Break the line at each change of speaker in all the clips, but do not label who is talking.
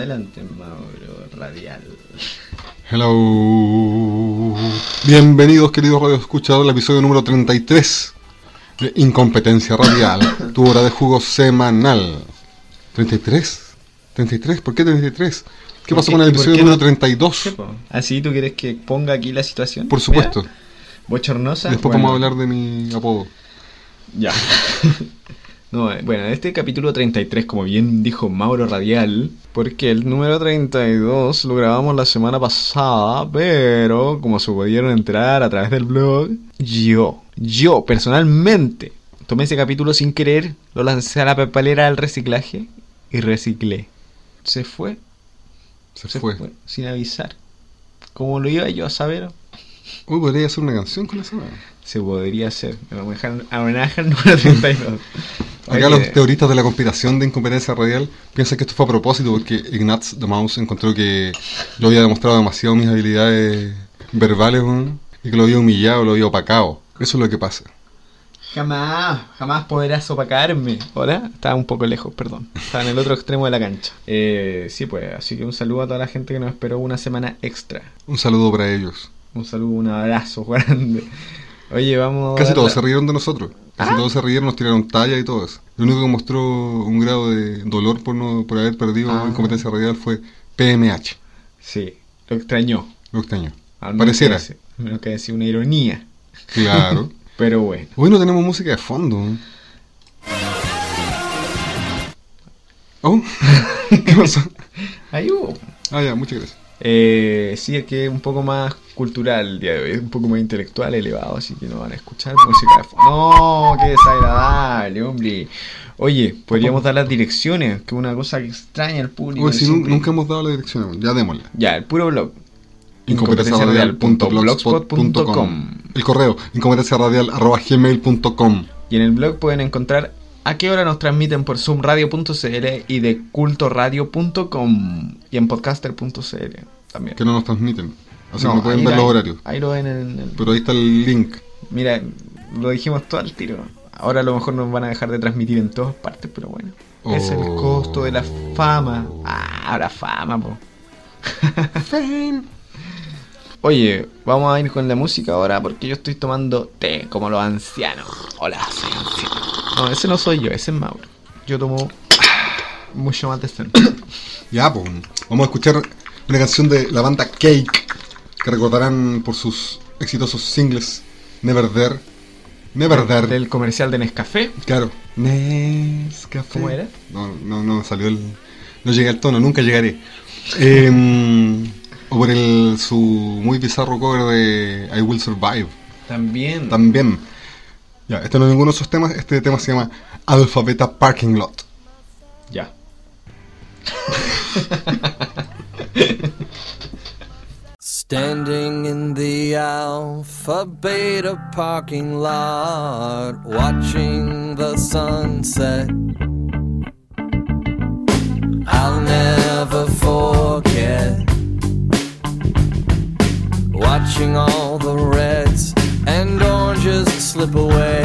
Adelante, Mauro Radial.
Hello. Bienvenidos, queridos radioescuchadores, al episodio número 33 de Incompetencia Radial, tu hora de jugo semanal. ¿33? ¿33? ¿Por qué 33? ¿Qué pasó
qué-
con el episodio número
no-
32?
¿Así ¿Ah, tú quieres que ponga aquí la situación?
Por supuesto.
Mira, Bochornosa.
Después
Bueno,
vamos a hablar de mi apodo.
Ya. No, eh, bueno, este capítulo 33, como bien dijo Mauro Radial, porque el número 32 lo grabamos la semana pasada, pero como se pudieron enterar a través del blog, yo, yo personalmente, tomé ese capítulo sin querer, lo lancé a la papelera del reciclaje y reciclé. Se fue,
Se,
se
fue.
fue, sin avisar. ¿Cómo lo iba yo a saber?
Uy, podría hacer una canción con esa.
Se podría hacer. Me voy a dejar- a homenaje al número 32.
Acá
Oye,
los teoristas de la conspiración de incompetencia radial piensan que esto fue a propósito porque Ignaz de Maus encontró que yo había demostrado demasiado mis habilidades verbales y que lo había humillado, lo había opacado. Eso es lo que pasa.
Jamás, jamás podrás opacarme. ¿Hola? Estaba un poco lejos, perdón. Estaba en el otro extremo de la cancha. Eh, sí, pues, así que un saludo a toda la gente que nos esperó una semana extra.
Un saludo para ellos.
Un saludo, un abrazo grande. Oye, vamos.
Casi todos se rieron de nosotros. Casi
Ah.
todos se rieron, nos tiraron talla y todo eso. Lo único que mostró un grado de dolor por no por haber perdido
Ah.
incompetencia radial fue PMH.
Sí, lo extrañó.
Lo extraño.
Al menos
Pareciera.
que menos que decir una ironía.
Claro.
Pero bueno.
Hoy no tenemos música de fondo. ¿Oh? ¿Qué pasó?
Ahí hubo.
Ah, ya, muchas gracias.
Eh, sí, es que un poco más cultural el día de hoy, es un poco más intelectual, elevado, así que no van a escuchar música de fondo. No, qué desagradable, hombre. Oye, podríamos dar las direcciones, que es una cosa que extraña al público.
Oye, si
siempre.
nunca hemos dado la dirección, aún, ya démosla.
Ya, el puro blog.
Incompetenciaradial.blogspot.com El correo, incompetenciaradial.gmail.com
Y en el blog pueden encontrar a qué hora nos transmiten por zoomradio.cl y de cultoradio.com y en podcaster.cl también.
Que no nos transmiten. Así
No,
que no pueden ver los horarios.
Ahí lo ven en el,
Pero ahí está el link.
Mira, lo dijimos todo al tiro. Ahora a lo mejor nos van a dejar de transmitir en todas partes, pero bueno. Es el
Oh.
costo de la fama. Ah, ahora fama, po. Oye, vamos a ir con la música ahora porque yo estoy tomando té como los ancianos. Hola, soy anciano. No, ese no soy yo, ese es Mauro. Yo tomo mucho más decente.
Ya, pues. Vamos a escuchar una canción de la banda Cake. Que recordarán por sus exitosos singles Never There. Never There.
Del comercial de Nescafé.
Claro. Nescafé.
¿Cómo era?
No, no, no salió el. No llegué al tono, nunca llegaré. Em, o por el su muy bizarro cover de I Will Survive.
También.
También. Ya, este no es ninguno de esos temas. Este tema se llama Alphabeta Parking Lot.
ya.
Standing in the Alpha Beta parking lot, watching the sunset. I'll never forget watching all the reds and oranges slip away,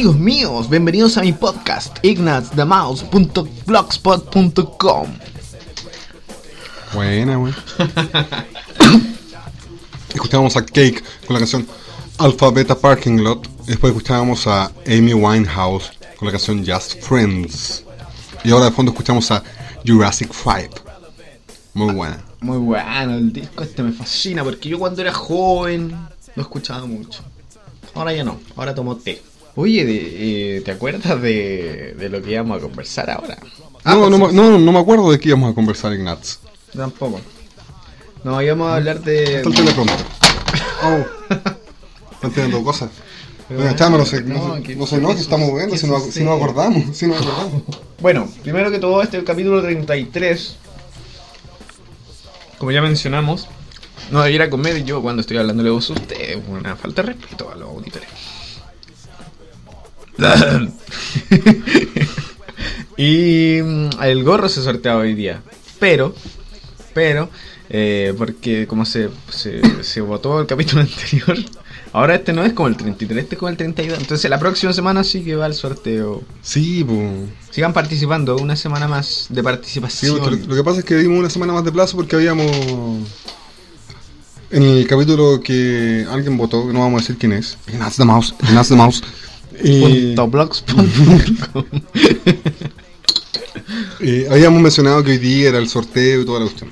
amigos míos? Bienvenidos a mi podcast, ignatsthemouse.blogspot.com.
Buena, weón. Escuchábamos a Cake con la canción Alpha Beta Parking Lot. Después escuchábamos a Amy Winehouse con la canción Just Friends. Y ahora de fondo escuchamos a Jurassic 5. Muy buena.
Muy bueno, el disco este me fascina porque yo cuando era joven lo escuchaba mucho. Ahora ya no, ahora tomo té. Oye, de- eh, ¿te acuerdas de, de lo que íbamos a conversar ahora? Ah,
No, no, me- no, no me acuerdo de qué íbamos a conversar, Ignatz.
Tampoco. No, íbamos a hablar de...
Está el teleprompter. Oh. Están teniendo cosas. Venga, no sé, no,
que-
no sé, no, que estamos viendo, si, no, si nos acordamos, si nos acordamos.
Bueno, primero que todo, este es el capítulo 33. Como ya mencionamos, no debiera comer yo cuando estoy hablando de vos usted. Es una falta de respeto a los auditores. y mm, el gorro se sorteaba hoy día. Pero, pero, eh, porque como se, se, se votó el capítulo anterior, ahora este no es como el 33, este es como el 32. Entonces la próxima semana sí que va el sorteo.
Sí, pues.
Sigan participando, una semana más de participación.
lo, lo que pasa es que dimos una semana más de plazo porque habíamos. En el capítulo que alguien votó, no vamos a decir quién es. Ignatz the Mouse, Ignatz the Mouse.
Blogspot.com.
eh, habíamos mencionado que hoy día era el sorteo y toda la cuestión.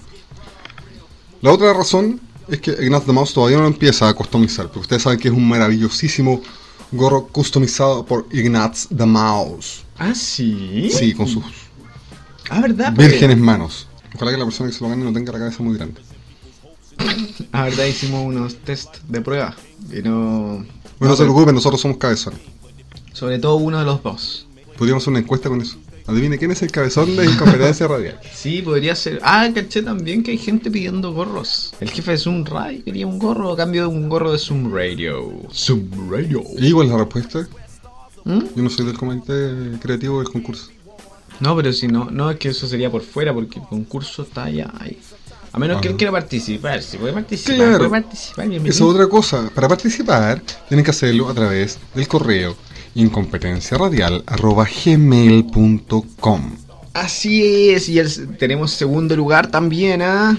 La otra razón es que Ignatz the Mouse todavía no lo empieza a customizar, porque ustedes saben que es un maravillosísimo gorro customizado por Ignatz the Mouse.
ah, sí.
Sí, con sus
Ah, ¿verdad?
Vírgenes manos. Ojalá que la persona que se lo gane no tenga la cabeza muy grande.
Ah, ¿verdad? Hicimos unos test de prueba. Y no.
Bueno, no se preocupen, nosotros somos cabezones.
Sobre todo uno de los dos.
Podríamos hacer una encuesta con eso. Adivine quién es el cabezón de incompetencia radial.
Sí, podría ser. Ah, caché también que hay gente pidiendo gorros. El jefe de Zoom Radio quería un gorro a cambio de un gorro de Zoom Radio. Zoom Radio.
¿Y cuál es la respuesta?
¿Mm?
Yo no soy del comité creativo del concurso.
No, pero si no, no es que eso sería por fuera porque el concurso está allá. ahí. A menos que
Ah.
él quiera participar. Si puede participar,
Claro.
puede participar. bienvenido.
Esa es otra cosa. Para participar, tienen que hacerlo a través del correo incompetenciaradial.gmail.com
Así es, y el- tenemos segundo lugar también, ¿ah?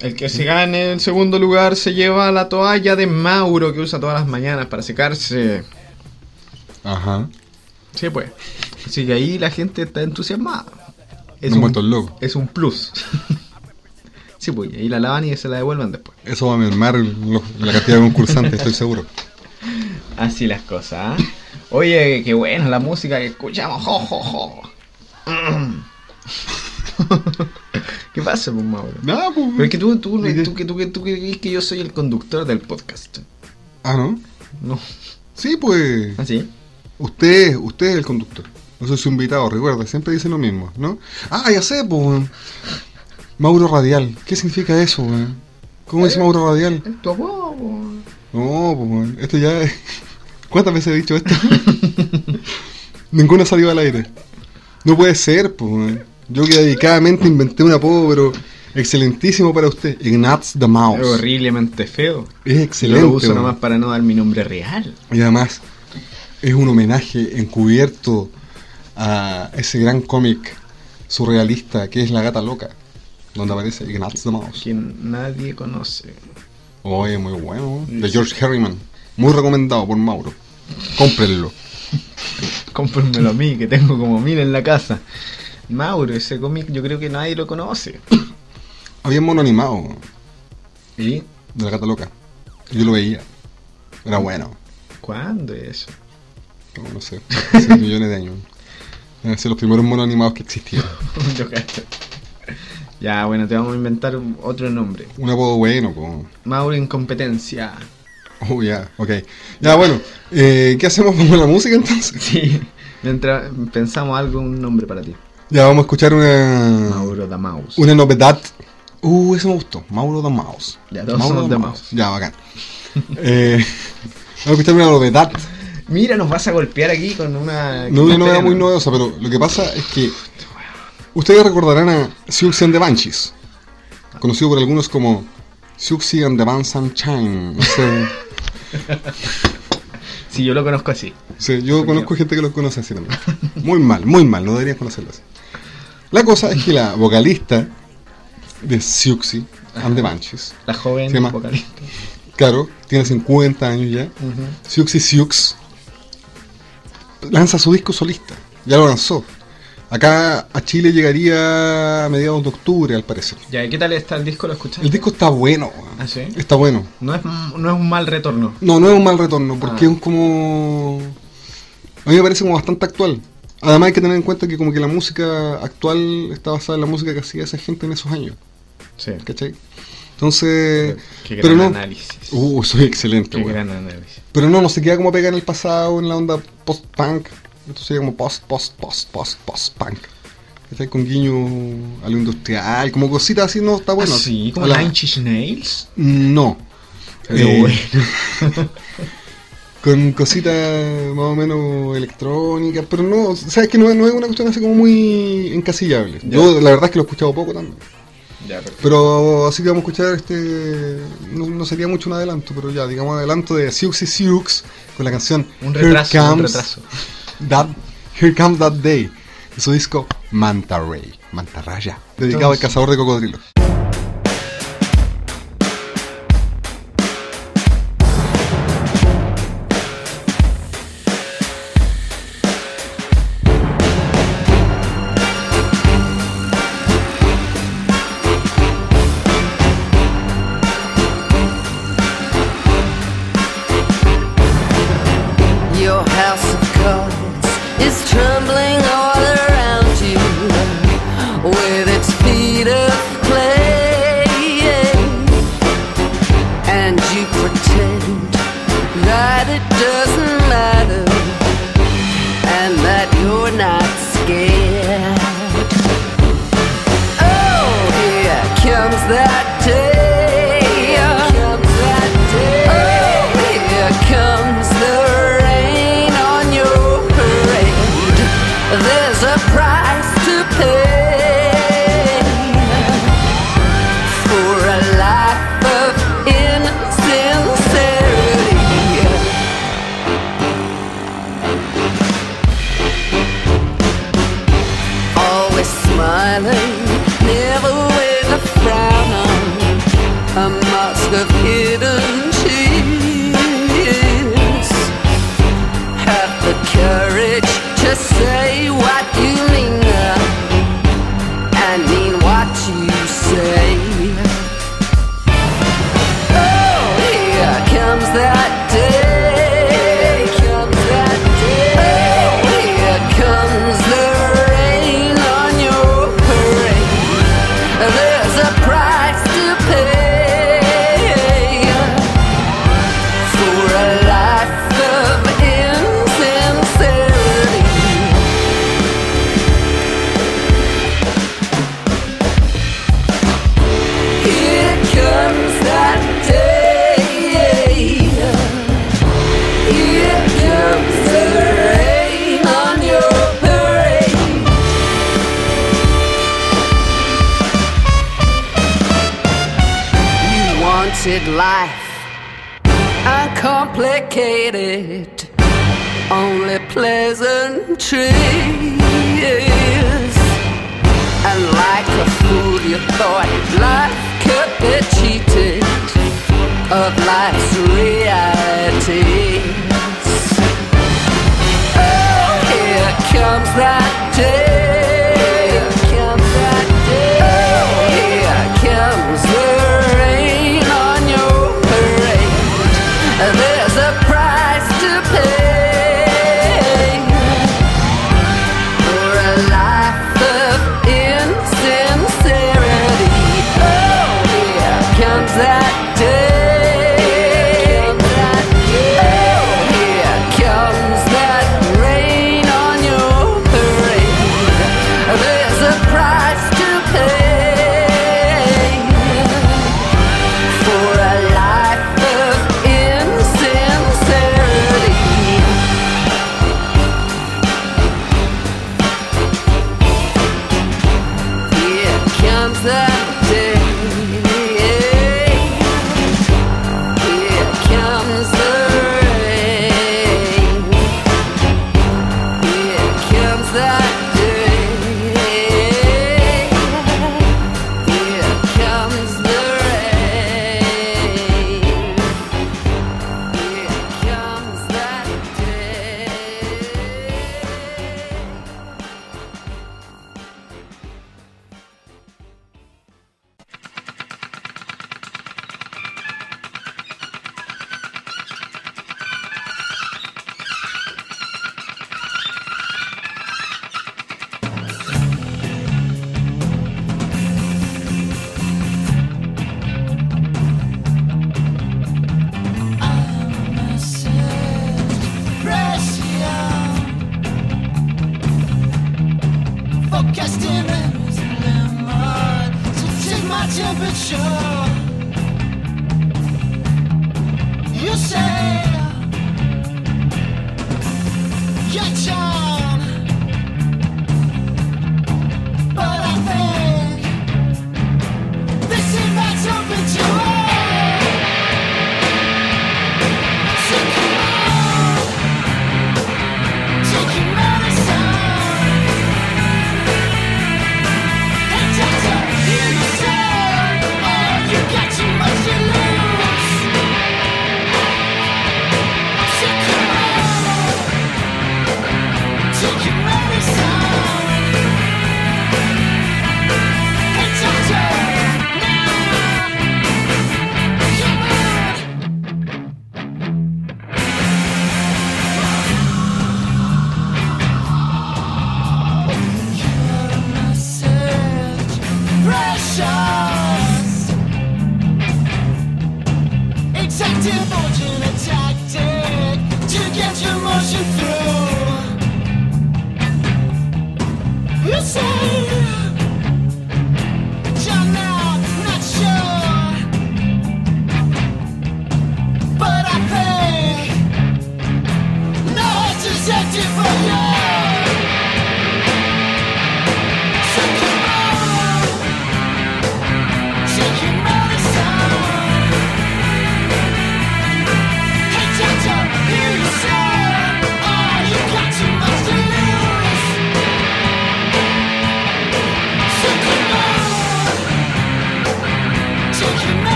El que se gane el segundo lugar se lleva la toalla de Mauro que usa todas las mañanas para secarse.
Ajá.
Sí, pues. Así que ahí la gente está entusiasmada. Es
han
un,
loco.
es un plus. sí, pues, y ahí la lavan y se la devuelven después.
Eso va a mermar la cantidad de concursantes, estoy seguro.
Así las cosas, ¿ah? Oye, qué buena la música que escuchamos. Jo, jo, jo. Mm. ¿Qué pasa, pues, Mauro?
Nada, pues.
Pero es que tú, tú, tú, tú, que- tú crees que yo soy el conductor del podcast.
Ah, ¿no?
No.
Sí, pues.
¿Así?
Usted, usted es el conductor. No soy su invitado, recuerda, siempre dice lo mismo, ¿no? Ah, ya sé, pues. Mauro Radial. ¿Qué significa eso, weón? ¿Cómo dice Mauro Radial?
Es tu po.
No, pues, esto ya es... ¿Cuántas veces he dicho esto? Ninguna salió al aire. No puede ser, pues. Yo que dedicadamente inventé un apodo, pero excelentísimo para usted. Ignatz the
Es
Mouse.
horriblemente feo.
Es
Yo
excelente.
lo uso
weón.
nomás para no dar mi nombre real.
Y además es un homenaje encubierto a ese gran cómic surrealista que es La Gata Loca, donde aparece Ignatz the Mouse.
Quien nadie conoce.
Oye, muy bueno, de George Harriman. Muy recomendado por Mauro. Cómprenlo.
Cómprenmelo a mí, que tengo como mil en la casa. Mauro, ese cómic yo creo que nadie lo conoce.
Había un mono animado
¿Y
de La Gata Loca. Yo lo veía. Era bueno.
cuándo es eso?
Como, no sé, hace millones de años. Así los primeros monos animados que existían.
Yo cacho. Ya, bueno, te vamos a inventar otro nombre.
Un apodo bueno, como...
Mauro Incompetencia.
Oh, ya, ok. Ya, bueno. eh, ¿Qué hacemos con la música entonces?
Sí. Mientras pensamos algo, un nombre para ti.
Ya, vamos a escuchar una...
Mauro da Mouse.
Una novedad. Uh, eso me gustó. Mauro the Mouse.
Ya, todos
Mauro
somos.
Mouse. Ya, bacán. eh, vamos a escuchar una novedad.
Mira, nos vas a golpear aquí con una.
No una novedad muy novedosa, pero lo que pasa es que ustedes recordarán a Siouxsie and the Banshees, conocido por algunos como Siouxsie and the Van Sunshine. No sé.
Sí, yo lo conozco así.
Sí, yo conozco gente que lo conoce así también. Muy mal, muy mal, no deberían conocerlo así. La cosa es que la vocalista de Siuxi and the Banshees,
La joven
llama-
vocalista.
claro, tiene 50 años ya, Siuxi Siux, lanza su disco solista, ya lo lanzó. Acá a Chile llegaría a mediados de octubre, al parecer.
Ya, ¿y qué tal está el disco? ¿Lo escuchaste?
El disco está bueno.
¿Ah, sí?
está bueno.
No es, no es un mal retorno.
No, no es un mal retorno, porque
Ah.
es como... A mí me parece como bastante actual. Además hay que tener en cuenta que como que la música actual está basada en la música que hacía esa gente en esos años,
Sí.
¿cachai? Entonces...
Qué
pero
gran
no...
análisis.
Uh, soy excelente,
Qué gran análisis.
Pero no, no se queda como pega en el pasado, en la onda post-punk. Esto sería como post, post, post, post, post-punk. ¿Cachai? Con guiño a lo industrial, como cositas así, no está bueno.
Ah, sí, como Nine Inch Nails.
No.
Pero
Eh,
bueno.
con cositas más o menos electrónicas, pero no, o sea, es que no, es- no es una cuestión así como muy encasillable.
Ya.
Yo la verdad es que lo he escuchado poco también.
Ya.
Pero así que vamos a escuchar este, no, no sería mucho un adelanto, pero ya, digamos adelanto de Siux y Siux con la canción
Un retraso,
Here
un retraso.
That, Here Comes That Day, de su disco Manta Ray, Manta Raya, dedicado al
Entonces-
cazador de cocodrilos.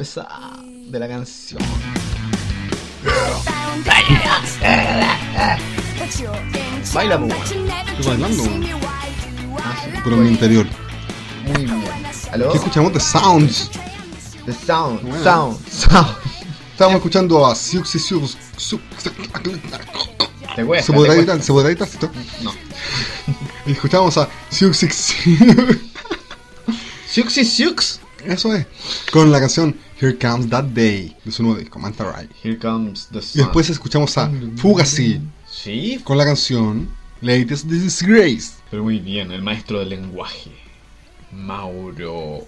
Empezada de la canción. Baila, po.
Estoy bailando.
Ah.
Pero en mi interior.
Muy bien. ¿Aló?
¿Qué escuchamos? The Sounds.
The sound,
Bueno.
sound, sound.
Estábamos escuchando a Siux y Siux.
Te cuesta,
¿Se podrá editar? ¿Se podrá editar? esto?
No.
Y escuchamos a Siux y Siux.
Siuxi Siux.
Eso es. Con la canción Here Comes That Day de su nuevo disco, Manta Ray.
Here comes the
Y
sun.
después escuchamos a Fugazi
Sí,
con la canción Latest Disgrace.
pero muy bien. El maestro del lenguaje. Mauro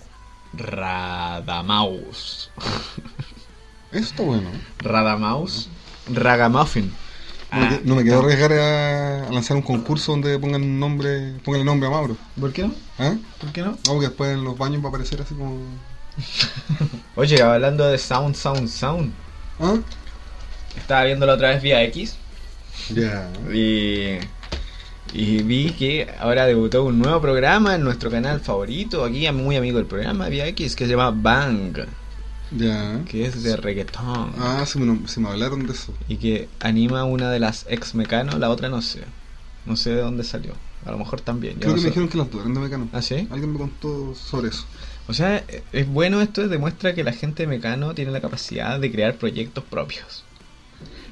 Radamaus.
Eso está bueno.
Radamaus. Ragamuffin.
No me,
Ah,
no me quiero arriesgar a, lanzar un concurso donde pongan nombre, pongan el nombre a Mauro.
¿Por qué no?
¿Ah?
¿Por qué no?
No, porque después en los baños va a aparecer así como.
Oye, hablando de sound, sound, sound.
¿Ah?
Estaba viéndolo otra vez vía X.
Ya.
Y, y vi que ahora debutó un nuevo programa en nuestro canal favorito, aquí muy amigo del programa, Vía X, que se llama Bang,
Ya.
que es de reggaetón.
Ah, sí me, hablaron de eso.
Y que anima una de las ex Mecano, la otra no sé. No sé de dónde salió. A lo mejor también.
Creo que me dijeron que las dos eran de Mecano.
¿Ah, sí?
Alguien me contó sobre eso.
O sea, es bueno esto, demuestra que la gente de Mecano tiene la capacidad de crear proyectos propios.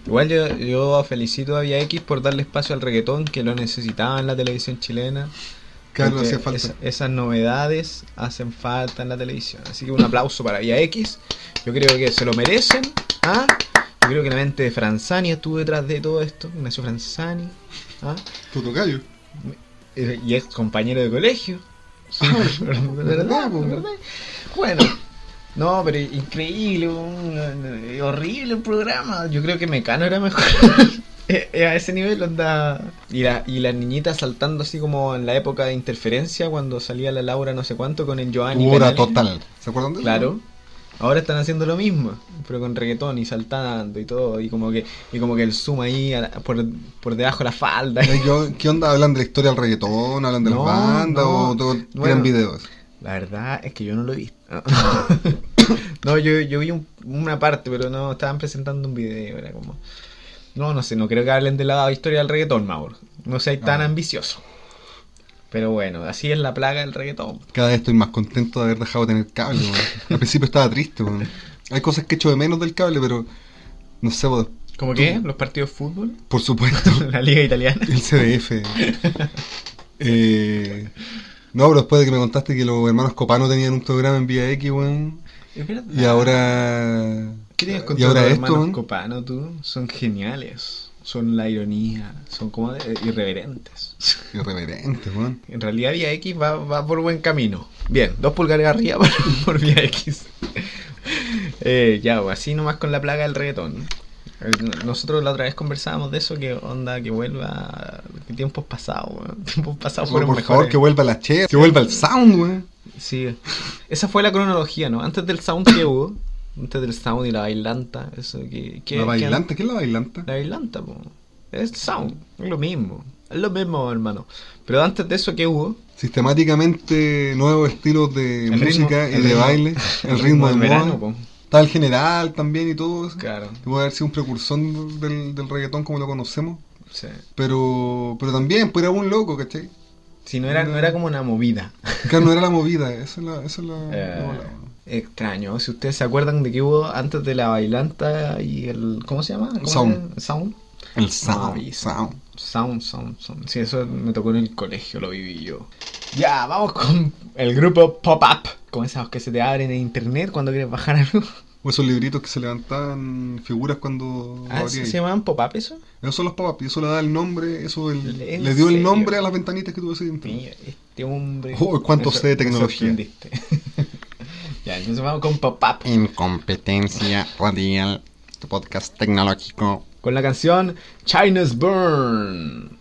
Igual yo, yo felicito a Vía X por darle espacio al reggaetón que lo necesitaba en la televisión chilena.
Claro, hacía falta.
esa- esas novedades hacen falta en la televisión. Así que un aplauso para Vía X. Yo creo que se lo merecen. ¿ah? Yo creo que la mente de Franzani estuvo detrás de todo esto. Ignacio Franzani. ¿ah?
Tu tocayo.
Y ex compañero de colegio. Sí, ¿verdad? Bueno. No, pero increíble, un- horrible el programa. Yo creo que Mecano era mejor. Eh, eh, a ese nivel onda. Y, la, y las niñitas saltando así como en la época de interferencia, cuando salía la Laura no sé cuánto con el Giovanni. Canali.
total. ¿Se acuerdan de eso?
Claro. Ahora están haciendo lo mismo, pero con reggaetón y saltando y todo, y como que, y como que el zoom ahí la- por, por debajo de la falda.
¿Qué onda? ¿Hablan de la historia del reggaetón? ¿Hablan de
No,
las bandas?
no.
¿O todo-
Bueno.
videos?
La verdad es que yo no lo he visto. no, yo, yo vi un- una parte, pero no, estaban presentando un video, era como... No, no sé, no creo que hablen de la historia del reggaetón, Mauro. No seas tan
Ah.
ambicioso. Pero bueno, así es la plaga del reggaetón.
Cada vez estoy más contento de haber dejado de tener cable. weón. Al principio estaba triste. weón. Hay cosas que echo de menos del cable, pero no sé.
¿Cómo qué? ¿Los partidos de fútbol?
por supuesto,
¿La liga italiana?
el CDF. Eh, no, pero después de que me contaste que los hermanos Copano tenían un programa en Vía X, weón,
Es verdad.
y ahora.
¿Qué tienes contra los
esto,
hermanos. Copano, tú? Son geniales. Son la ironía. Son como de- irreverentes.
Irreverente, weón.
En realidad Vía X va, va por buen camino. Bien, dos pulgares arriba por, por Vía X. Eh, ya, pues, así nomás con la plaga del reggaetón. Eh, Nosotros la otra vez conversábamos de eso, que onda, que vuelva... Tiempos pasados. Tiempos pasados
Por,
fueron
por
mejores.
favor, que vuelva la che, que vuelva el sound, weón.
Sí. Esa fue la cronología, ¿no? Antes del sound que hubo. Antes del sound y la bailanta. Eso que... que
La
que-
bailanta, ¿qué es la bailanta?
La bailanta, po. Es sound. Es lo mismo. Es lo mismo, hermano. Pero antes de eso, ¿qué hubo?
Sistemáticamente nuevos estilos de
El
música
ritmo-
y de
ritmo-
baile, el ritmo de
del
moda.
verano, po.
Está el general también y todo eso.
Claro.
Puede haber sido un precursor del, del reggaetón como lo conocemos.
Sí.
Pero, pero también, pues era un loco, ¿cachai?
Si no era, no era como una movida.
Claro, no era la movida, esa es la... Esa es la,
Eh,
la.
Extraño. Si ustedes se acuerdan de que hubo antes de la bailanta y el. ¿Cómo se llama? ¿Cómo
Sound.
era? Sound.
el sound, sound.
Sound, sound, sound. Sí, eso me tocó en el colegio, lo viví yo. Ya, vamos con el grupo Pop-Up. Como esos que se te abren en internet cuando quieres bajar algo.
O esos libritos que se levantaban figuras cuando
Ah, ¿se, se llamaban Pop-Up eso?
Esos son los pop-up y eso le da el nombre, eso el-
¿En
le dio el nombre a las ventanitas que tuvo ese.
Mira, este hombre.
Oh, cuánto sé de tecnología.
ya, entonces vamos con Pop-Up.
Incompetencia radial, tu podcast tecnológico.
Con la canción China's Burn.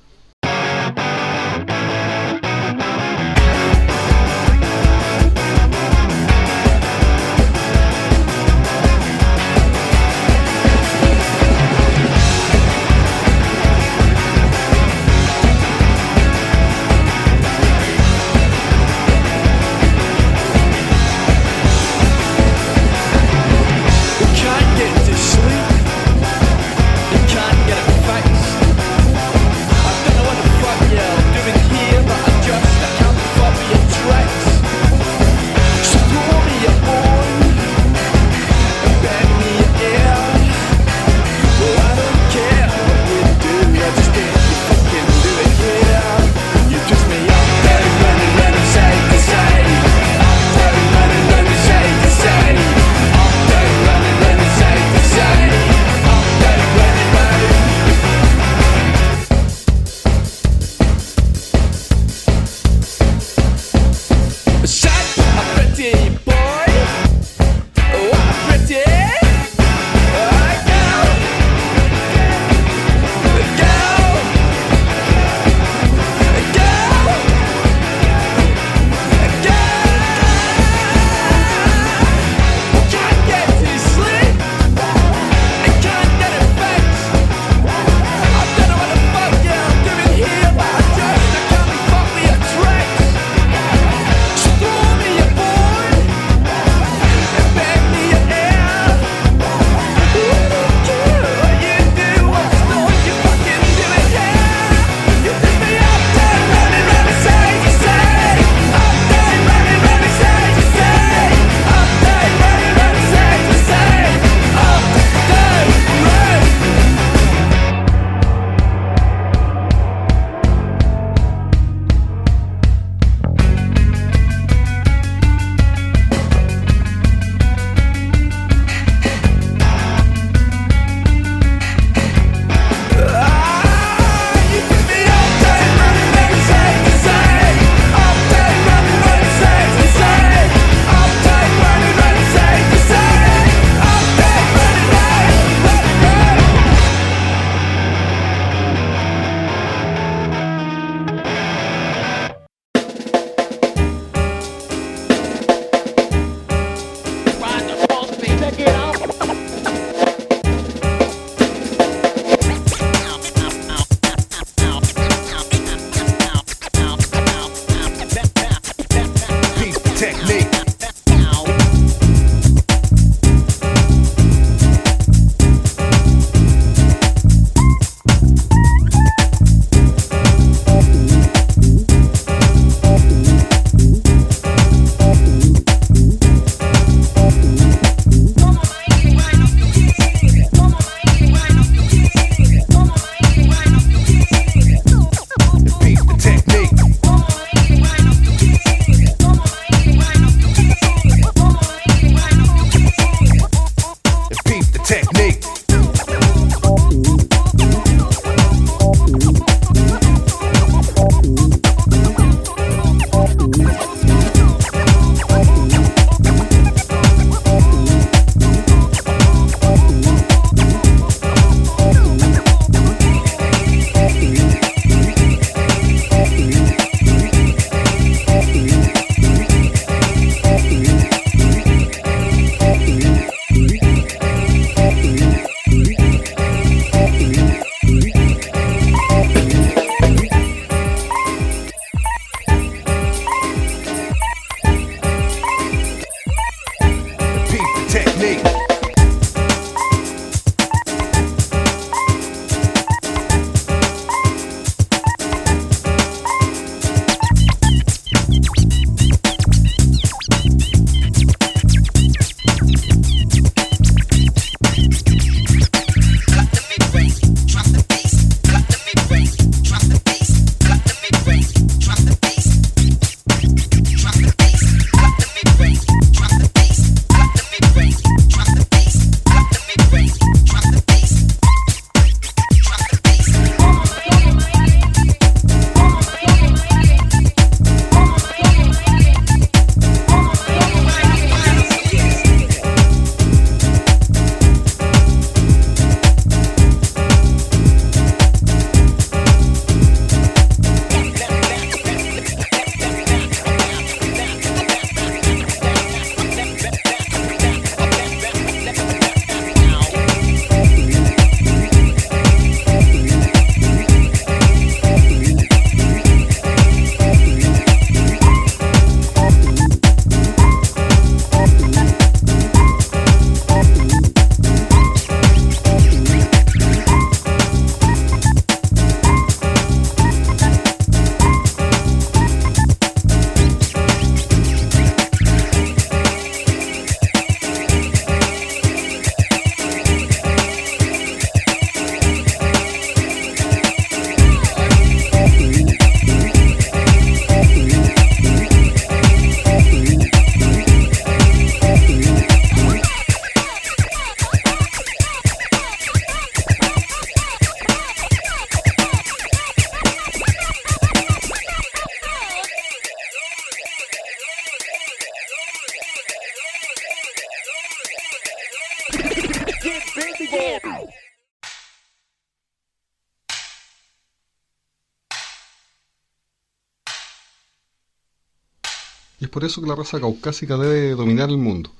Eso que la raza caucásica debe dominar el mundo.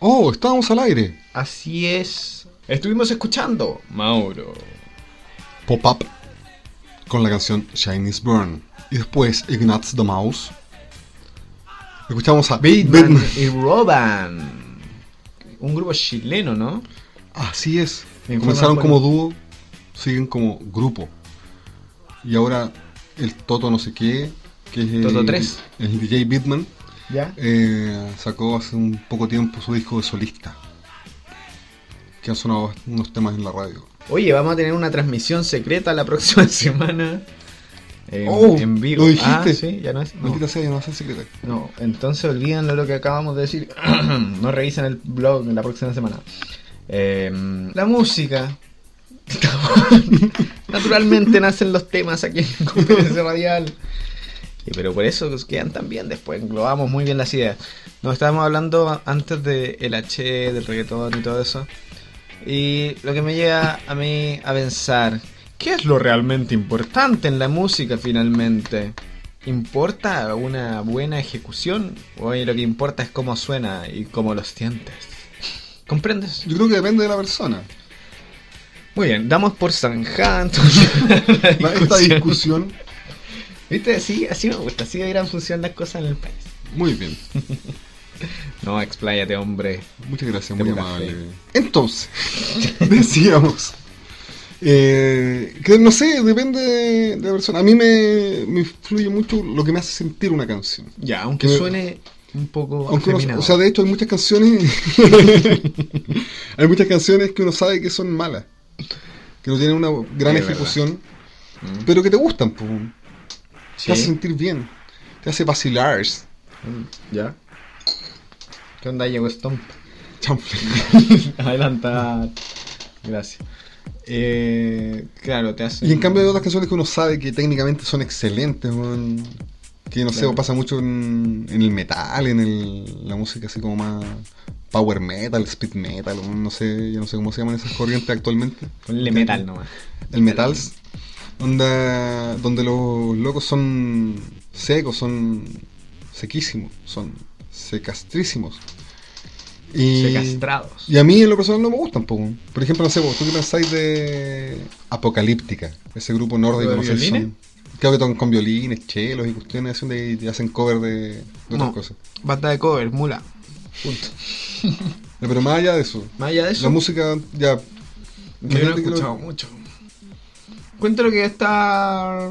¡Oh! ¡Estábamos al aire!
Así es. Estuvimos escuchando, Mauro.
Pop-Up con la canción Chinese Burn. Y después Ignatz the Mouse. Escuchamos a Bitman.
y Roban. Un grupo chileno, ¿no?
Así es.
Me
Comenzaron como dúo, siguen como grupo. Y ahora el Toto no sé qué, que es el,
Toto 3.
el DJ Bitman,
¿Ya?
eh, sacó hace un poco tiempo su disco de solista. Que han sonado unos temas en la radio.
Oye, vamos a tener una transmisión secreta la próxima semana. En,
Oh,
en vivo.
¿lo dijiste?
Ah, sí, ya no es. No.
Sea, ya no sé secreta.
No, entonces olvídenlo lo que acabamos de decir. no revisen el blog en la próxima semana. Eh, la música. Naturalmente nacen los temas aquí en Conferencia Radial. Pero por eso quedan tan bien después, englobamos muy bien las ideas. Nos estábamos hablando antes del el H, del reggaetón y todo eso. Y lo que me lleva a mí a pensar, ¿qué es lo realmente importante en la música finalmente? ¿Importa una buena ejecución? ¿O lo que importa es cómo suena y cómo lo sientes? ¿Comprendes?
Yo creo que depende de la persona.
Muy bien, damos por zanjada entonces
Esta discusión,
¿Viste? Así, así me gusta, así deberían funcionar las cosas en el país.
muy bien.
No, expláyate, hombre.
Muchas gracias,
Qué
muy amable.
fe.
Entonces, decíamos. eh, que no sé, depende de, la persona. A mí me, me influye mucho lo que me hace sentir una canción.
Ya, aunque
Que-
suene un poco
Aunque uno-
afeminado.
o sea, de hecho hay muchas canciones. hay muchas canciones que uno sabe que son malas. Que no tienen una gran ejecución.
Mm.
Pero que te gustan, po.
Sí.
te hace sentir bien. Te hace vacilar.
Mm, ¿Ya? ¿Qué onda llegó Stomp? Adelantar. Gracias. Eh, claro, te hace.
Y en cambio hay otras canciones que uno sabe que técnicamente son excelentes, weón. Que no sé,
Claro.
pasa mucho en, en el metal, en el, la música así como más power metal, speed metal, no sé, yo no sé cómo se llaman esas corrientes actualmente.
Ponle metal nomás.
El metals, donde, donde los locos son secos, son sequísimos, son secastrísimos. Y,
Secastrados.
y a mí en lo personal no me gustan, po. Por ejemplo, no sé, vos, ¿tú qué pensáis de Apocalíptica? Ese grupo nórdico,
¿De
no sé si son- Creo que tocan con violines, chelos y cuestiones de- y hacen cover de, de otras cosas.
Banda de cover, mula. Punto.
No, Pero más allá de eso,
Más allá de eso,
la música ya...
que no he
lo-
escuchado mucho. Cuéntalo que está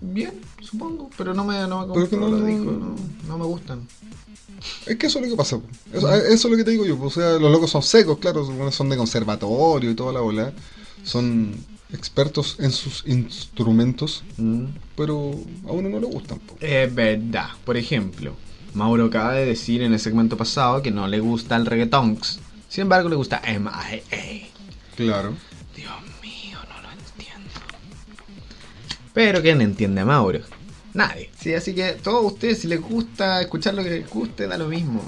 bien, supongo, pero no me, no me compro
no-
los discos, no, no me gustan.
Es que eso es lo que pasa. Eso, eso es lo que te digo yo. O sea, los locos son secos, claro, son- de conservatorio y toda la bola. Son expertos en sus instrumentos, pero a uno no le gustan.
Es verdad. Por ejemplo, Mauro acaba de decir en el segmento pasado que no le gusta el reggaetón. Sin embargo, le gusta M.I.A.
Claro.
Pero ¿quién entiende a Mauro? Nadie. Sí, así que todos ustedes, si les gusta escuchar lo que les guste, da lo mismo.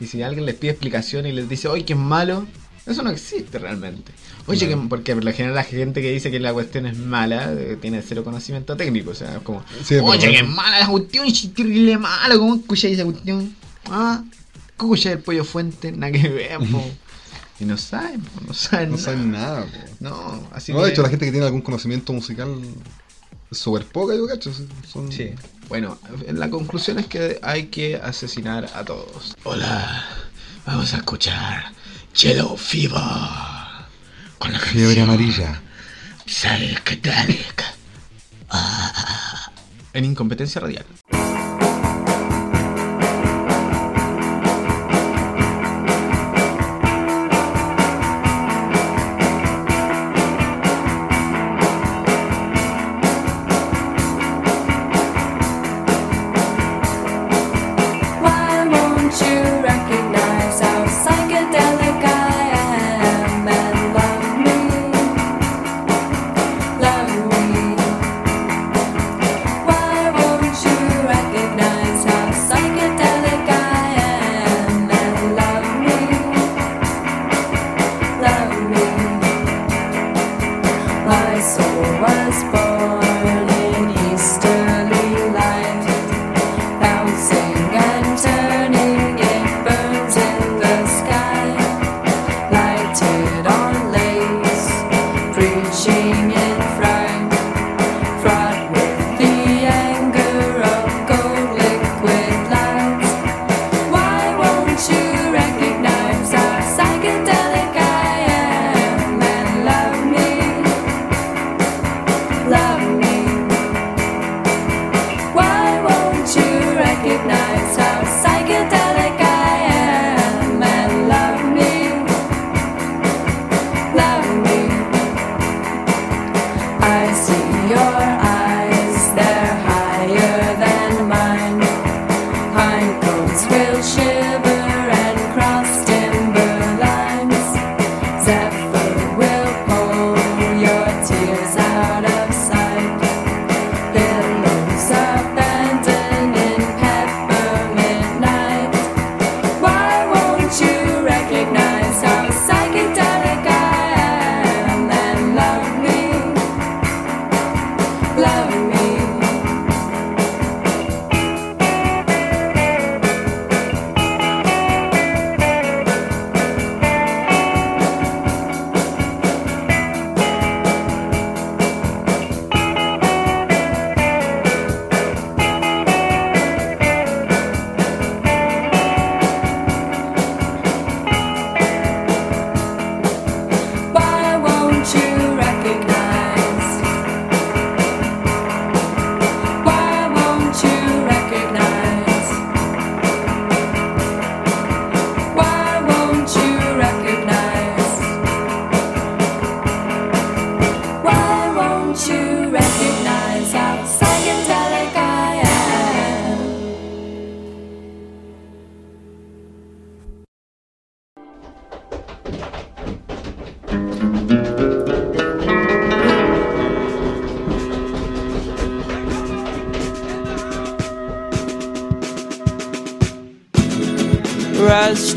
Y si alguien les pide explicación y les dice, oye, que es malo, eso no existe realmente. Oye,
Claro.
que, porque por lo general la gente que dice que la cuestión es mala eh, tiene cero conocimiento técnico. O sea, es como,
Sí,
oye, que es mala la cuestión, es mala, ¿cómo escucháis esa cuestión? Ah, ¿cómo escucháis el pollo fuente? Nada que ver. Y no saben, po, no saben
No
nada.
saben nada. po.
No, así
No,
que...
de hecho, la gente que tiene algún conocimiento musical súper poca, yo cacho. Son...
Sí. Bueno, la conclusión es que hay que asesinar a todos. Hola, vamos a escuchar Yellow Fever. Con la
Fiebre amarilla.
Psychedelic. Ah. En incompetencia radial.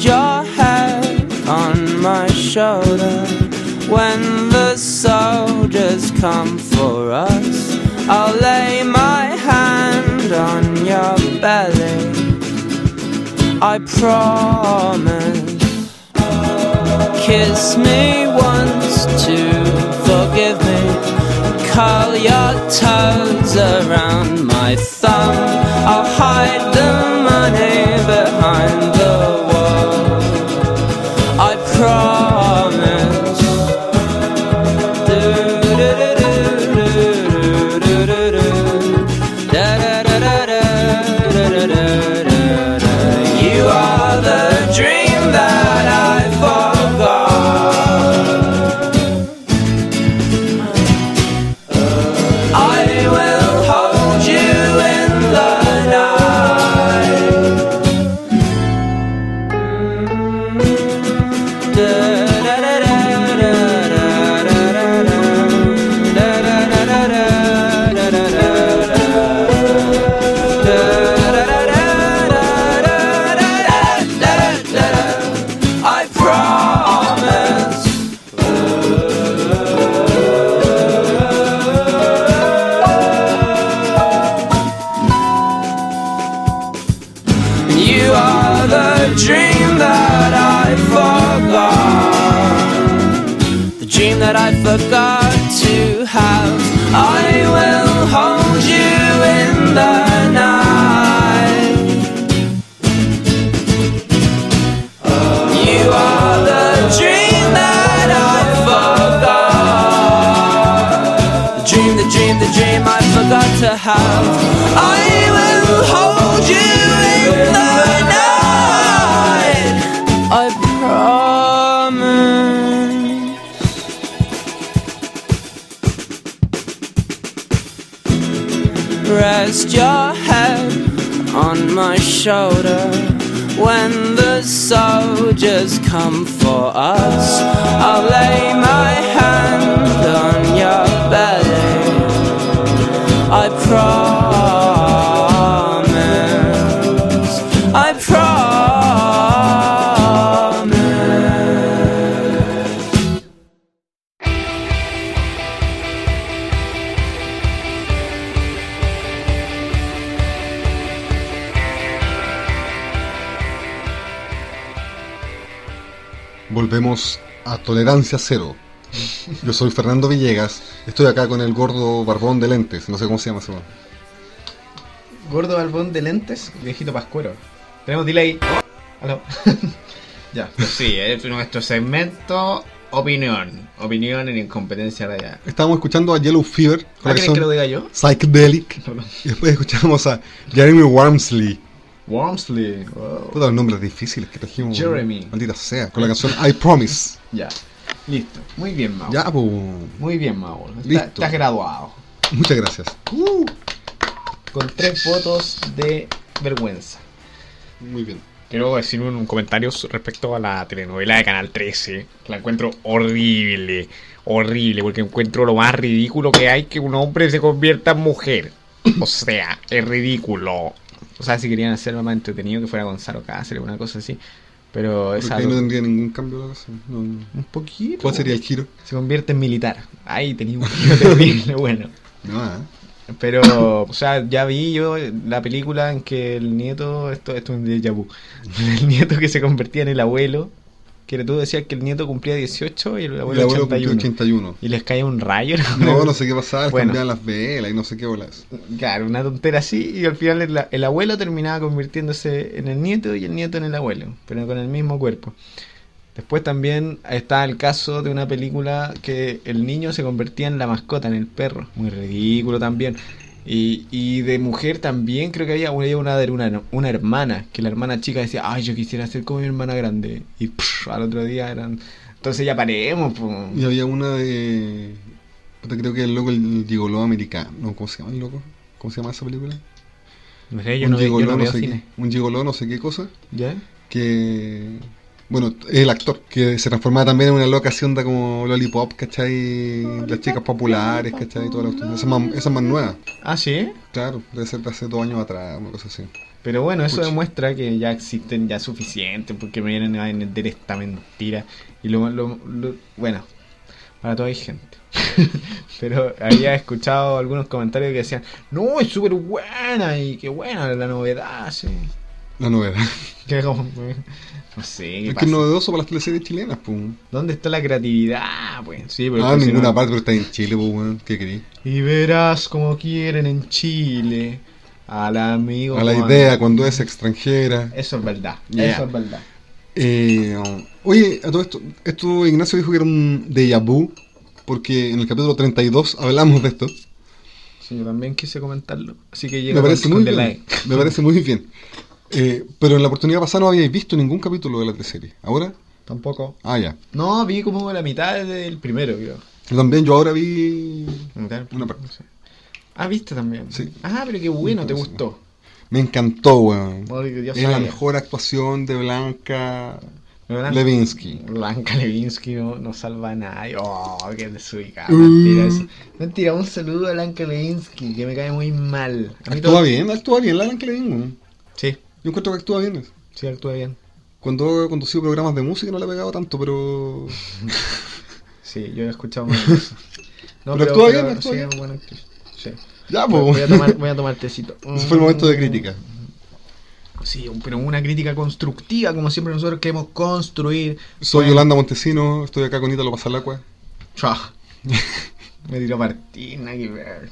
your
head on my shoulder. When the soldiers come for us, I'll lay my hand on your belly. I promise. Kiss me once to forgive me. Curl your toes around my
cero. Yo soy Fernando Villegas, estoy acá con el gordo barbón de lentes, no sé cómo se llama ese
Gordo barbón de lentes, viejito pascuero. Tenemos delay. ¿Aló? ya, pues sí, es nuestro segmento opinión. Opinión en incompetencia radial.
Estábamos escuchando a Yellow Fever.
¿Ah, ¿Crees que lo diga yo?
Psychedelic. Y después escuchamos a Jeremy Wormsley.
Wormsley. Wow.
Todos los nombres difíciles que trajimos.
Jeremy.
Maldita sea. Con la canción I Promise.
ya. Listo. Muy bien, Mau.
Ya, pues.
Muy bien, Mau. Está-
Listo.
Estás graduado.
Muchas gracias.
Con tres votos de vergüenza.
Muy bien.
Quiero decir un, un comentario respecto a la telenovela de Canal 13. que La encuentro horrible, horrible, porque encuentro lo más ridículo que hay que un hombre se convierta en mujer. O sea, es ridículo.
O sea, si querían hacerlo más entretenido, que fuera Gonzalo Cáceres, una cosa así. Pero esa.
Ahí no tendría ningún cambio la cosa. No.
Un poquito.
¿Cuál sería el giro?
Se convierte en militar. Ahí tenía un giro terrible, bueno.
No, ¿eh?
Pero, o sea, ya vi yo la película en que el nieto, esto, esto es un déjà vu, el nieto que se convertía en el abuelo, que tú decías que el nieto cumplía 18 y el
El
abuelo,
abuelo cumplió
81.
81.
Y les caía un rayo.
No, no sé qué pasaba, les
Bueno.
cambiaban las velas y no sé qué bolas.
Claro, una tontera así y al final el, el abuelo terminaba convirtiéndose en el nieto y el nieto en el abuelo, pero con el mismo cuerpo. Después también está el caso de una película que el niño se convertía en la mascota, en el perro. Muy ridículo también. Y, y de mujer también creo que había una, una, de una, hermana, que la hermana chica decía, ay, yo quisiera ser como mi hermana grande. Y pff, al otro día eran... Entonces ya paremos. po.
Y había una de. Creo que el loco, el gigoló americano. No, ¿Cómo se llama el loco? ¿Cómo se llama esa película?
No sé, yo
un
no, ve- yo
gigoló,
no
no
veo
sé
cine.
qué. Un gigoló, no sé qué cosa.
¿Ya?
Que. Bueno, es el actor, que se transformaba también en una loca así onda como Lollipop, ¿cachai? Las chicas populares, ¿cachai? Toda la esa, es más, esa es más nueva.
Ah, sí.
Claro, debe ser de hace dos años atrás, una cosa así.
Pero bueno, eso demuestra que ya existen ya suficientes, porque me vienen a vender esta mentira. Y lo, lo- lo- bueno, para todo hay gente. Pero había escuchado algunos comentarios que decían, no, es súper buena y qué buena la novedad, sí.
La novedad.
Que como, no sé, ¿qué
Es que es novedoso para las teleseries chilenas, pues.
¿Dónde está la creatividad? Pues sí, pero
Ah,
pues,
en ninguna
no-
parte, pero está en Chile, pues, weón. ¿Qué?
Y verás como quieren en Chile al amigo.
A la idea cuando es extranjera.
Eso es verdad, eso es verdad.
Eh, oye, a todo esto, esto Ignacio dijo que era un déjà vu, porque en el capítulo 32 hablamos de esto.
Sí, yo también quise comentarlo. Así que llega
Me parece
con-
muy
con
bien.
delay.
Me parece muy bien. Eh, pero en la oportunidad pasada no habíais visto ningún capítulo de la teleserie. ¿Ahora?
Tampoco.
Ah, ya.
No, vi como la mitad del primero, creo.
También, yo ahora vi... Una parte.
Ah, viste también.
Sí.
Ah, pero qué bueno, te gustó.
Me encantó, weón. Es la mejor actuación de Blanca
Blanca-
Levinsky.
Blanca Levinsky no, no salva a nadie. Oh, qué desubicada.
Uh.
Mentira, eso. Mentira, un saludo a Blanca Levinsky, que me cae muy mal. A mí
Actúa
todo-
bien, actúa bien la Blanca Levinsky. Yo encuentro que actúa bien.
sí, actúa bien.
Cuando he conducido programas de música no le he pegado tanto, pero...
Sí, yo he escuchado más. No,
Pero actúa bien, actúa
sí,
bien.
actriz. Sí.
Ya,
Voy
pues.
a tomar, voy a tomar tecito.
Ese fue el momento de crítica.
Sí, pero una crítica constructiva, como siempre nosotros queremos construir.
Soy
Bueno,
Yolanda Montesino, estoy acá con Ítalo Pasalacua.
chua. Me tiró Martín, que ver.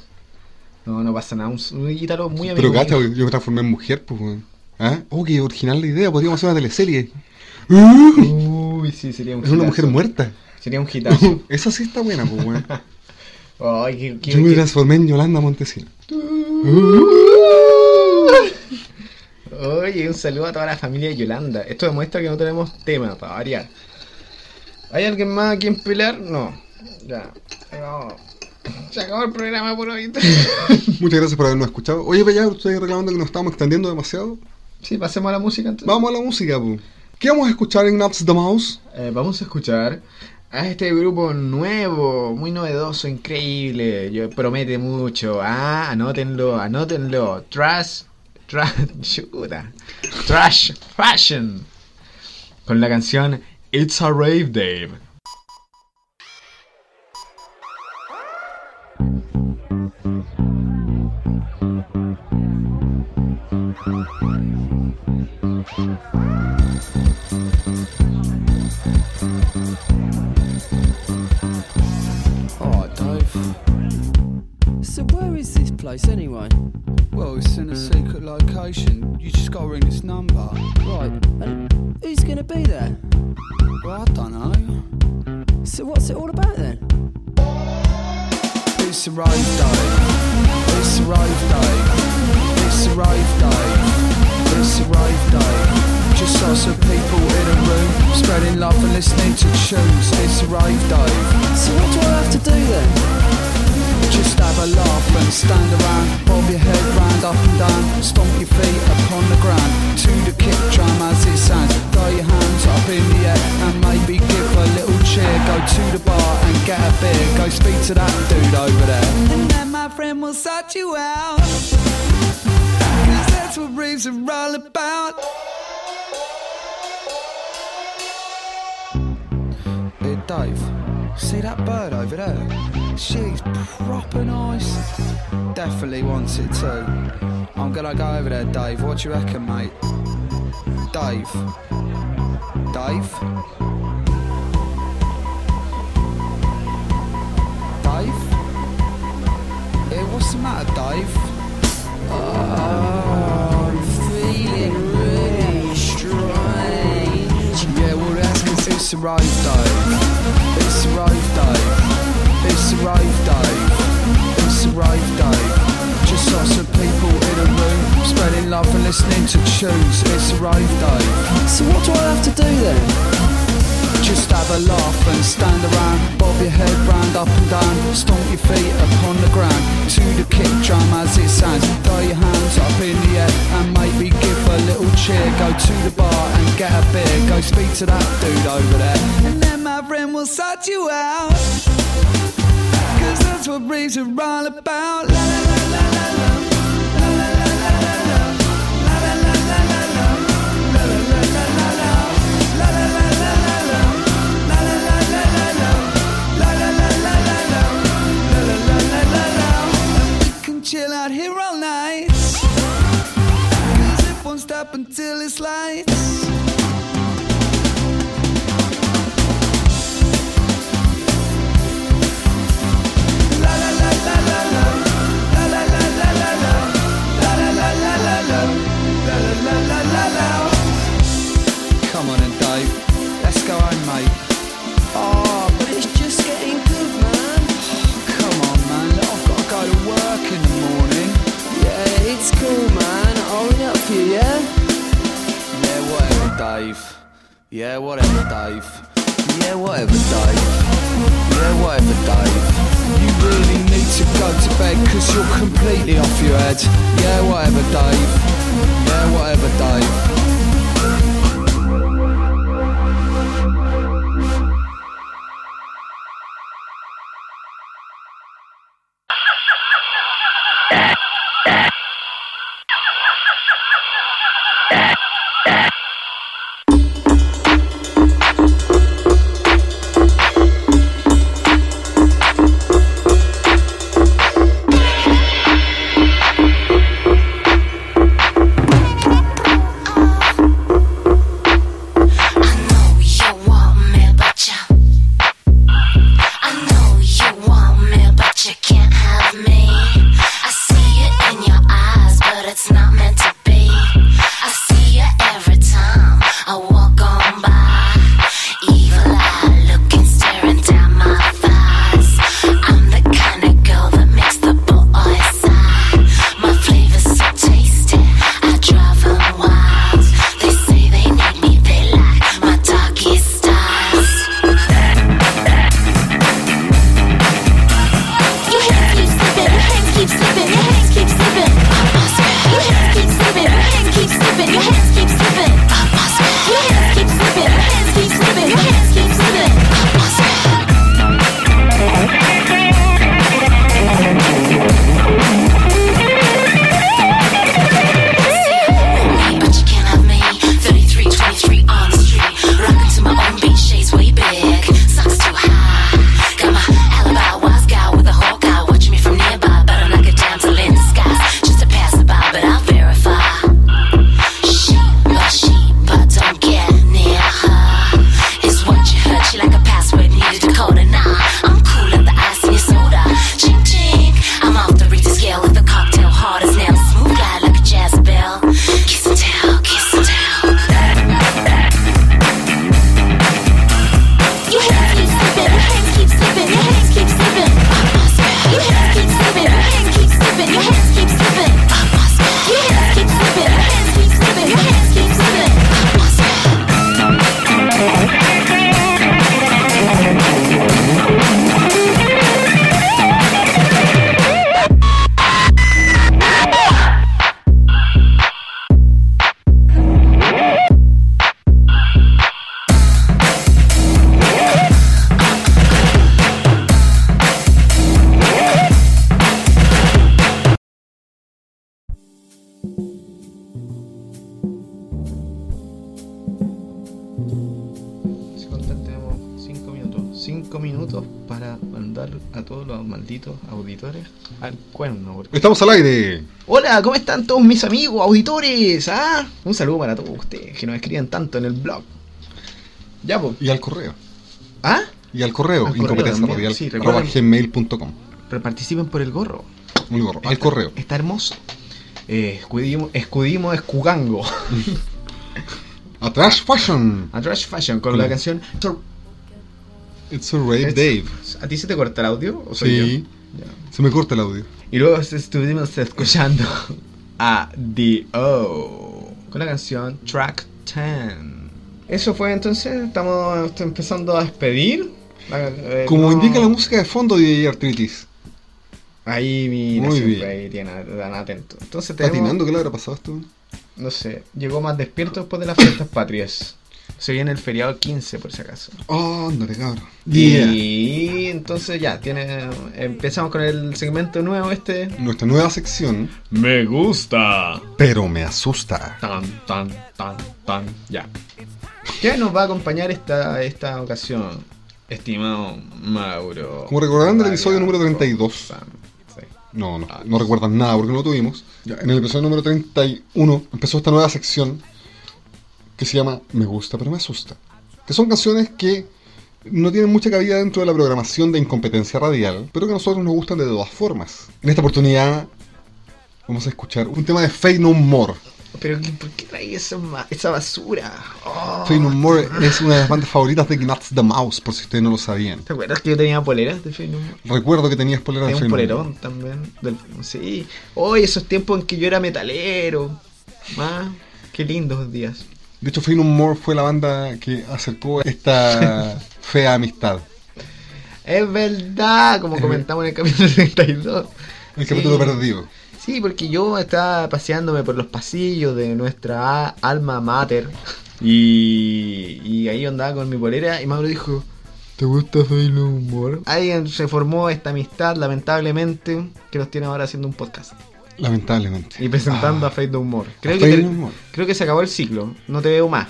No, no pasa nada. Un, un guitarro muy amigo.
Pero cacha,
mío.
yo me transformé en mujer, pues, weón. ¿Ah? Oh, qué original la idea, podríamos hacer una teleserie.
Uy, sí, sería un
Es una
hitazo.
mujer muerta.
Sería un hitazo.
Esa sí está buena, pues, weón.
Ay, qué, qué-
Yo me
qué-
transformé en Yolanda Montesino.
Oye, un saludo a toda la familia de Yolanda. Esto demuestra que no tenemos tema para variar. ¿Hay alguien más a quien pelear? No. Ya. Se acabó. Se acabó el programa por hoy.
Muchas gracias por habernos escuchado. Oye, ya estoy reclamando que nos estamos extendiendo demasiado.
Sí, pasemos a la música entonces.
Vamos a la música, pues. ¿Qué vamos a escuchar en Nuts the Mouse?
Eh, vamos a escuchar a este grupo nuevo, muy novedoso, increíble. Yo, promete mucho. Ah, anótenlo, anótenlo. Trash, trash. Trash Fashion. Con la canción It's a Rave
Dave. It's in a secret location. You just got to ring this number.
Right. And who's gonna be there?
Well, I dunno.
So what's it all about then?
It's a rave day. It's a rave day. It's a rave day. It's a rave day. Just lots of people in a room, spreading love and listening to tunes. It's a rave day.
So what do I have to do then?
Just have a laugh and stand around, bob your head round up and down, stomp your feet upon the ground to the kick drum as it sounds. Throw your hands up in the air and maybe give a little cheer. Go to the bar and get a beer. Go speak to that dude over there. And then my friend will sort you out. That's what raves are all about. Hey Dave, see that bird over there? She's proper nice. Definitely wants it too. I'm gonna go over there, Dave. What do you reckon, mate? Dave. Dave? Dave? Hey, what's the matter, Dave? Oh, it's a rave day. It's a rave day. It's a rave day. It's a rave day. Just lots of people in a room, spreading love and listening to tunes. It's a rave day.
So what do I have to do then?
Just have a laugh and stand around, bob your head round up and down, stomp your feet upon the ground to the kick drum as it sounds. Throw your hands up in the air and maybe give a little cheer. Go to the bar and get a beer. Go speak to that dude over there, and then my friend will sort you out. Cause that's what raves are all about. La, la, la, la, la, la. La, la, la, la, la, la. La, la, la, la, la, la. La, la, la, la, la, la. La, la, la, la, la, la. La, la, la, la, la, la. La, la, la, la, we can chill out here all night. Cause it won't stop until it's lights.
Yeah,
whatever, Dave. Yeah, whatever, Dave.
Estamos al aire.
Hola, ¿cómo están todos mis amigos auditores? ¿Ah? Un saludo para todos ustedes que nos escriben tanto en el blog. Ya, pues.
Y al correo.
¿Ah?
Y al correo,
Al
incompetencia
sí,
gmail.com.
Pero participen por el gorro.
Muy gorro. Al correo.
Está hermoso. Eh, escudimo, escudimo escugango.
A Trash Fashion.
A Trash Fashion con la canción.
It's a rave,
Es-
Dave.
¿A ti se te corta el audio? ¿O soy
Sí.
yo?
Se me corta el audio.
Y luego estuvimos escuchando a D.O. con la canción Track 10. Eso fue entonces, estamos empezando a despedir. Eh,
Como
no-
indica la música de fondo de Artritis.
Ahí mira,
Muy
siempre
bien.
ahí tiene, tan atento. Entonces
¿Está
tenemos,
atinando qué le habrá pasado esto?
no sé, llegó más despierto después de las fiestas patrias. Se viene el feriado 15 por si acaso.
Oh, ándale, cabrón.
Y entonces ya, tiene empezamos con el segmento nuevo este.
Nuestra nueva sección,
Me gusta.
pero me asusta.
Tan, tan, tan, tan, ya. ¿Qué nos va a acompañar esta, esta ocasión, estimado Mauro?
Como recordarán del episodio número 32.
San- sí.
No, no, no recuerdan nada porque no lo tuvimos. Ya, en el episodio número 31 empezó esta nueva sección que se llama Me gusta pero me asusta. Que son canciones que no tienen mucha cabida dentro de la programación de incompetencia radial, pero que a nosotros nos gustan de todas formas. En esta oportunidad vamos a escuchar un tema de Fade No More.
Pero ¿qué- ¿por qué trae esa, esa basura? Oh.
No More es una de las bandas favoritas de Nuts the Mouse, por si ustedes no lo sabían.
¿Te acuerdas que yo tenía poleras de Fade No More?
Recuerdo que tenía spoiler de
Tenía un
Fade No More.
polerón también. Del, sí. Hoy esos tiempos en que yo era metalero. Ah, qué lindos días.
De hecho, Fade No More fue la banda que acercó esta fea amistad.
Es verdad, como comentamos en el capítulo 32.
El
Sí.
capítulo perdido.
Sí, porque yo estaba paseándome por los pasillos de nuestra alma mater y, y ahí andaba con mi polera y Mauro dijo, ¿te gusta No More? Ahí se formó esta amistad, lamentablemente, que nos tiene ahora haciendo un podcast
Lamentablemente.
y presentando
Ah,
a Fade No More. Creo, que
More.
creo que se acabó el ciclo, no te veo más.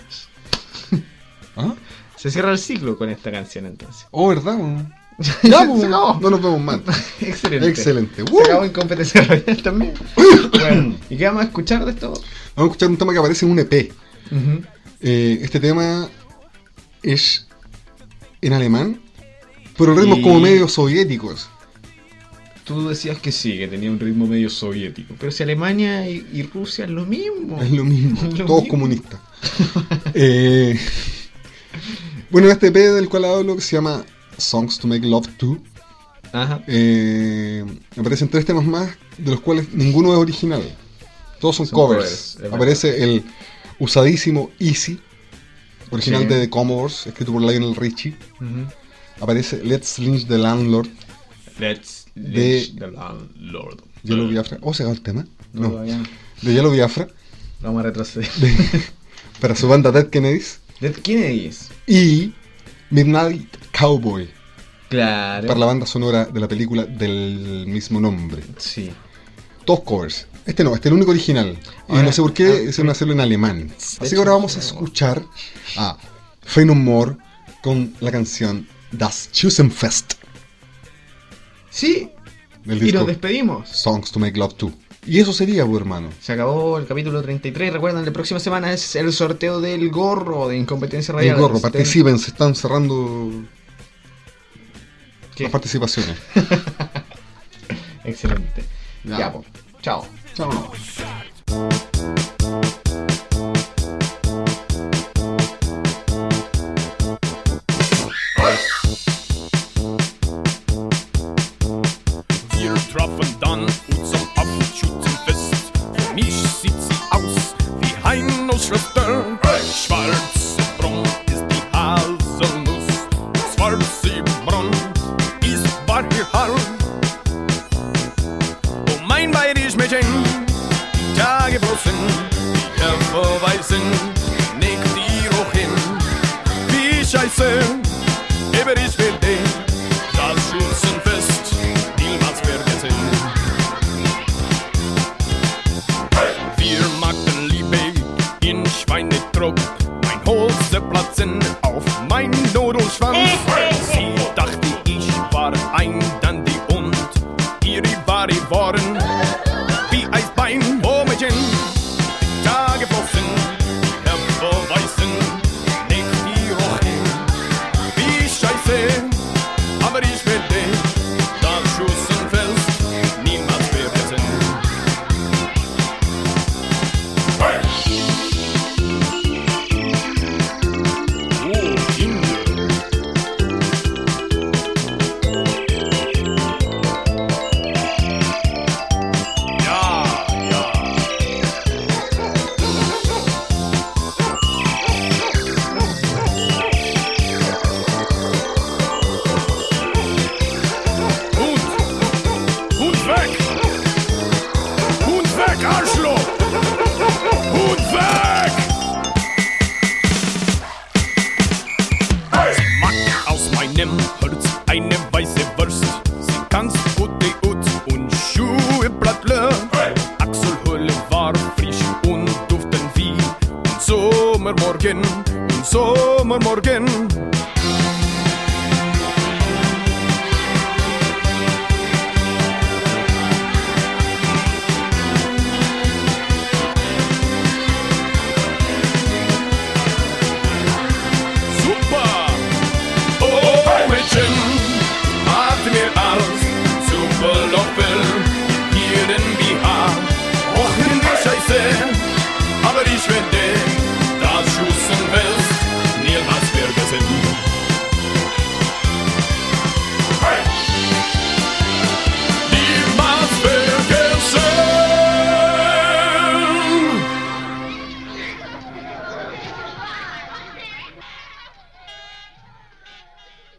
¿Ah?
Se cierra el ciclo con esta canción entonces.
Oh, ¿verdad? Ya, pues, no nos vemos más.
Excelente.
Excelente.
Se acabó incompetencia radial también. bueno, ¿y qué vamos a escuchar de esto?
Vamos a escuchar un tema que aparece en un EP. Eh, este tema es en alemán, pero ritmos
Y-
como medio soviéticos.
Tú decías que sí, que tenía un ritmo medio soviético. Pero si Alemania y, y Rusia es lo mismo.
Es lo mismo,
Es lo
todos
mismo.
comunistas. Eh, bueno, este EP del cual hablo, que se llama Songs to Make Love To,
Ajá.
eh, aparecen tres temas más, de los cuales ninguno es original. Todos son,
Son
covers. Aparece el usadísimo Easy, original
Sí.
de The Commodores, escrito por Lionel Richie. Aparece Let's Lynch the Landlord,
Let's
De-
lynch the landlord.
Yellow Biafra. ¿Oh, se va el tema?
No,
No, de Yellow Biafra,
Vamos a retroceder.
para su banda Dead Kennedys.
Dead Kennedys.
Y Midnight Cowboy,
Claro.
para la banda sonora de la película del mismo nombre.
Sí.
Todos covers. Este no, este es el único original. Y no sé por qué
ah,
decidieron hacerlo en alemán. Así que ahora vamos a escuchar a Fein More con la canción Das Schützenfest
Sí.
del
Y
disco
nos despedimos.
Songs to Make Love To. Y eso sería, pues, hermano.
Se acabó el capítulo 33. Recuerden, la próxima semana es el sorteo del gorro de incompetencia
El
radial.
gorro,
Estén-
participen, se están cerrando
¿Qué?
las participaciones.
Excelente.
Ya.
Ya, po. Chao.
Chao.
dansen över Israel